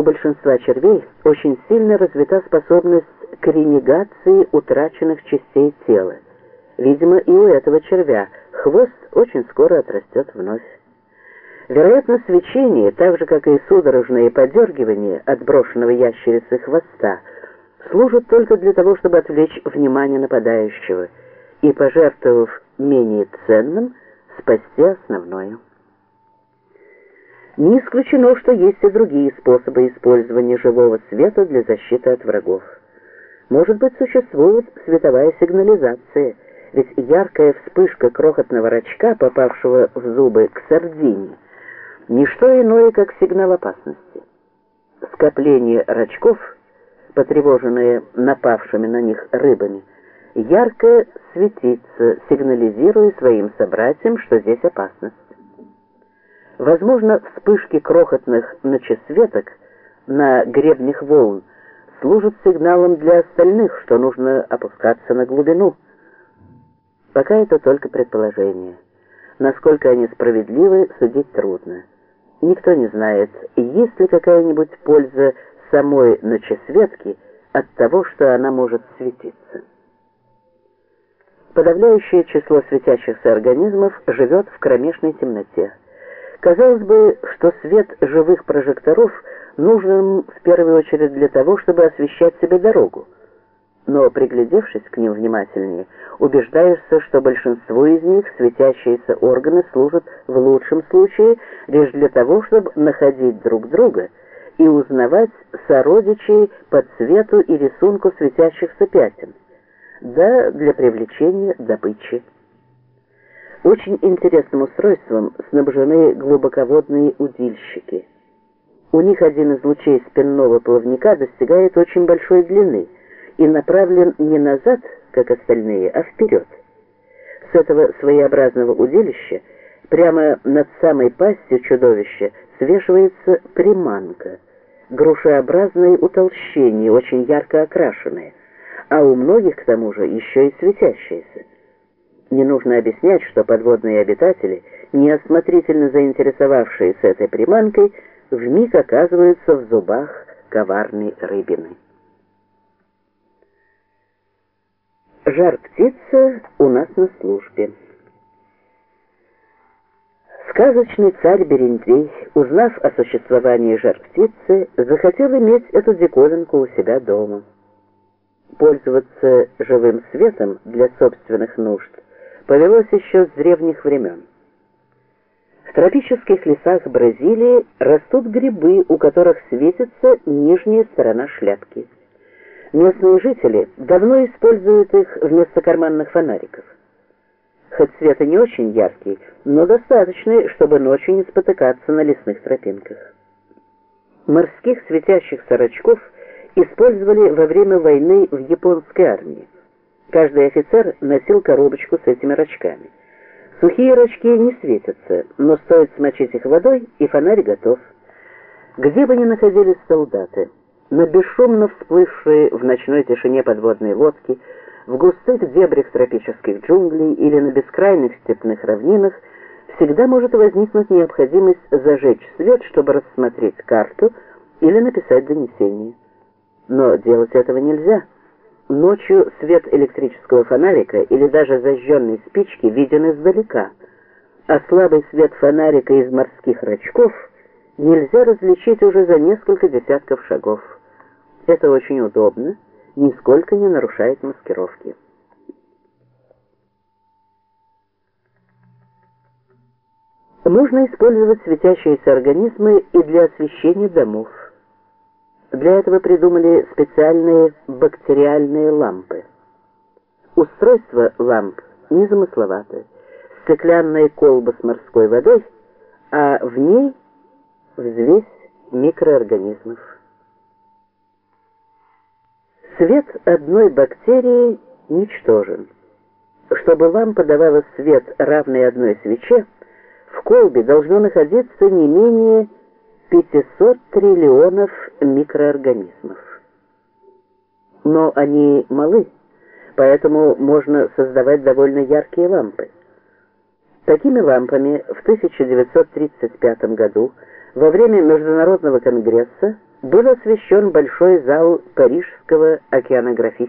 У большинства червей очень сильно развита способность к ренегации утраченных частей тела. Видимо, и у этого червя хвост очень скоро отрастет вновь. Вероятно, свечение, так же как и судорожное подергивание от брошенного ящерицы хвоста, служит только для того, чтобы отвлечь внимание нападающего и, пожертвовав менее ценным, спасти основное. Не исключено, что есть и другие способы использования живого света для защиты от врагов. Может быть, существует световая сигнализация, ведь яркая вспышка крохотного рачка, попавшего в зубы к сардине, не что иное, как сигнал опасности. Скопление рачков, потревоженные напавшими на них рыбами, ярко светится, сигнализируя своим собратьям, что здесь опасность. Возможно, вспышки крохотных ночесветок на гребнях волн служат сигналом для остальных, что нужно опускаться на глубину. Пока это только предположение. Насколько они справедливы, судить трудно. Никто не знает, есть ли какая-нибудь польза самой ночесветки от того, что она может светиться. Подавляющее число светящихся организмов живет в кромешной темноте. Казалось бы, что свет живых прожекторов нужен в первую очередь для того, чтобы освещать себе дорогу. Но, приглядевшись к ним внимательнее, убеждаешься, что большинству из них светящиеся органы служат в лучшем случае лишь для того, чтобы находить друг друга и узнавать сородичей по цвету и рисунку светящихся пятен, да для привлечения добычи. Очень интересным устройством снабжены глубоководные удильщики. У них один из лучей спинного плавника достигает очень большой длины и направлен не назад, как остальные, а вперед. С этого своеобразного удилища прямо над самой пастью чудовища свешивается приманка, грушеобразное утолщение, очень ярко окрашенное, а у многих к тому же еще и светящееся. Не нужно объяснять, что подводные обитатели, неосмотрительно заинтересовавшиеся этой приманкой, вмиг оказываются в зубах коварной рыбины. Жар-птица у нас на службе. Сказочный царь Берендей, узнав о существовании жар-птицы, захотел иметь эту диковинку у себя дома. Пользоваться живым светом для собственных нужд – повелось еще с древних времен. В тропических лесах Бразилии растут грибы, у которых светится нижняя сторона шляпки. Местные жители давно используют их вместо карманных фонариков. Хоть свет и не очень яркий, но достаточный, чтобы ночью не спотыкаться на лесных тропинках. Морских светящихся рачков использовали во время войны в японской армии. Каждый офицер носил коробочку с этими рачками. Сухие рачки не светятся, но стоит смочить их водой, и фонарь готов. Где бы ни находились солдаты, на бесшумно всплывшие в ночной тишине подводные лодки, в густых дебрях тропических джунглей или на бескрайних степных равнинах, всегда может возникнуть необходимость зажечь свет, чтобы рассмотреть карту или написать донесение. Но делать этого нельзя. Ночью свет электрического фонарика или даже зажженной спички виден издалека, а слабый свет фонарика из морских рачков нельзя различить уже за несколько десятков шагов. Это очень удобно, нисколько не нарушает маскировки. Можно использовать светящиеся организмы и для освещения домов. Для этого придумали специальные бактериальные лампы. Устройство ламп незамысловатое. Стеклянная колба с морской водой, а в ней взвесь микроорганизмов. Свет одной бактерии ничтожен. Чтобы лампа давала свет, равный одной свече, в колбе должно находиться не менее 500 триллионов микроорганизмов. Но они малы, поэтому можно создавать довольно яркие лампы. Такими лампами в 1935 году во время Международного конгресса был освещен большой зал Парижского океанографического